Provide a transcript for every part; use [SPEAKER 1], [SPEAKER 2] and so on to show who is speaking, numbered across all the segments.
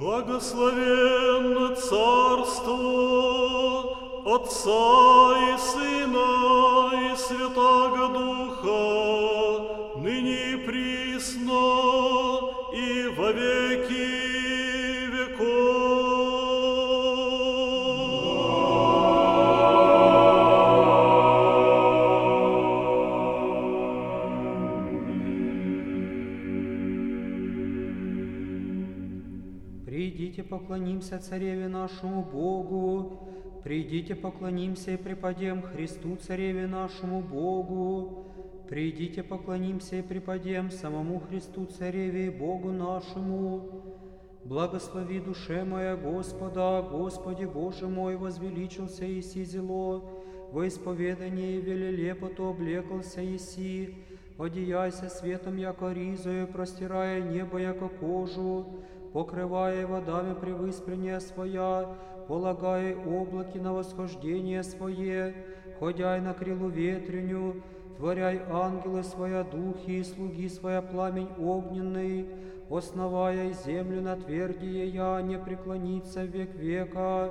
[SPEAKER 1] Благословенно царство Отца и Сына и Святаго Духа.
[SPEAKER 2] Придите, поклонимся Цареве нашему Богу, придите, поклонимся и преподем Христу Цареве нашему Богу, придите, поклонимся и преподем самому Христу Цареве и Богу нашему. Благослови душе моя Господа, Господи Боже мой, возвеличился Иси зело, во исповедании велелепоту облекался Иси, одеяйся светом, яко ризою, простирая небо, яко кожу, покрывая водами превыспрение своя, полагая облаки на восхождение свое, ходяй на крилу ветреню, творяй ангелы своя духи и слуги своя пламень огненный, основая землю на твердие я, не преклониться век века,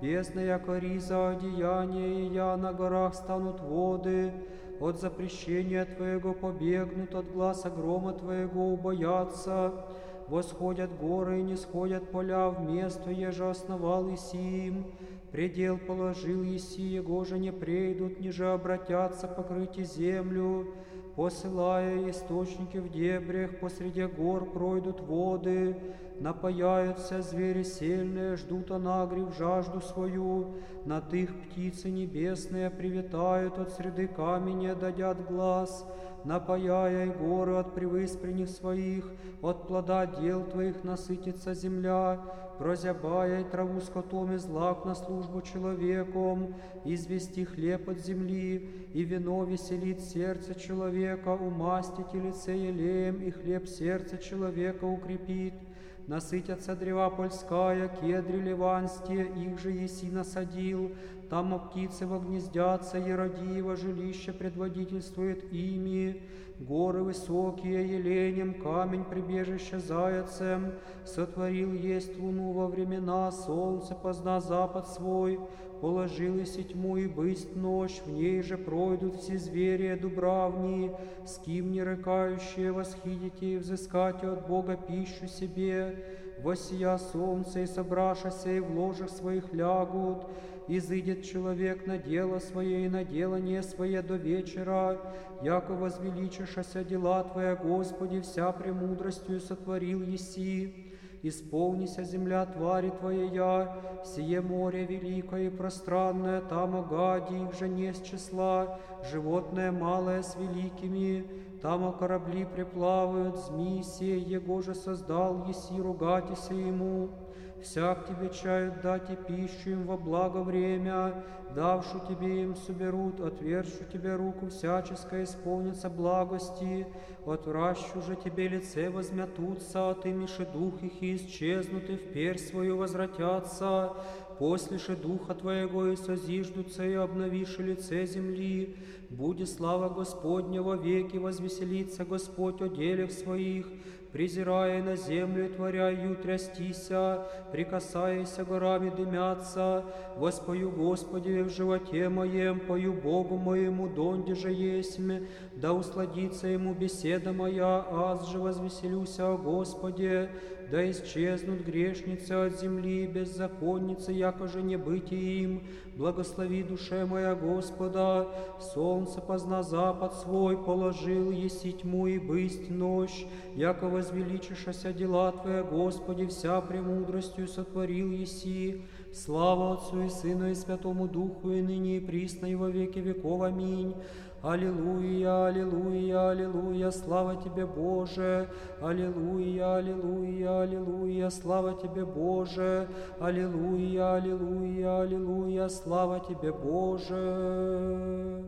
[SPEAKER 2] бездная кориза одеяние, и я на горах станут воды, от запрещения Твоего побегнут, от глаза грома Твоего убоятся, восходят горы и не сходят поля в место, еже основал Исиим, предел положил Иси, его же не прейдут, ниже обратятся покрыть землю, посылая источники в дебрях, посреди гор пройдут воды, напаяются звери сильные, ждут анагрив жажду свою, над их птицы небесные привитают от среды камня, дадят глаз, напаяя и горы от превыспренних своих, от плода дел Твоих насытится земля, прозябая и траву скотом и злак на службу человеком, извести хлеб от земли, и вино веселит сердце человека, умастить и лице елеем, и хлеб сердце человека укрепит, насытятся древа польская, кедри ливанские, их же еси насадил, там птицы вогнездятся, Еродиево жилище предводительствует ими, горы высокие еленем, камень прибежище заяцем, сотворил есть луну во времена, солнце позна запад свой, положил и тьму и бысть ночь, в ней же пройдут все звери дубравни, с кем не рыкающие восхидите и взыскате от Бога пищу себе, восия солнце и собрашася и в ложах своих лягут, изыдет человек на дело свое и на делание свое до вечера, яко возвеличишася дела Твоя, Господи, вся премудростью сотворил еси. Исполнися земля твари Твоя, сие море великое и пространное, там огади их же не с числа, животное малое с великими, там корабли приплавают, змеи сей, его же создал, еси ругатися ему всяк тебе чают дать и пищу им во благо время, давшу тебе им соберут, отвершу тебе руку всяческое исполнится благости, отвращу же тебе лице возмятутся, а ты миши дух их и исчезнут, и в перь свою возвратятся, после же духа Твоего и созиждутся, и обновишь лице земли, Буди слава Господня во веки, возвеселится Господь о делях своих, презирая на землю, творяю трястися, прикасаяся горами дымятся, воспою Господи в животе моем, пою Богу моему, донде же есмь, да усладится ему беседа моя, аз же возвеселюся о Господе, да исчезнут грешницы от земли, беззаконницы, яко же не быть им, благослови душе моя Господа, солнце позна запад свой, положил еси тьму и бысть ночь, яко возвеличишася дела Твоя, Господи, вся премудростью сотворил еси, слава Отцу и Сыну и Святому Духу, и ныне и присно, и во веки веков. Аминь. Аллилуйя, аллилуйя, аллилуйя, слава Тебе, Боже! Аллилуйя, аллилуйя, аллилуйя, слава Тебе, Боже! Аллилуйя, аллилуйя, аллилуйя, слава Тебе, Боже!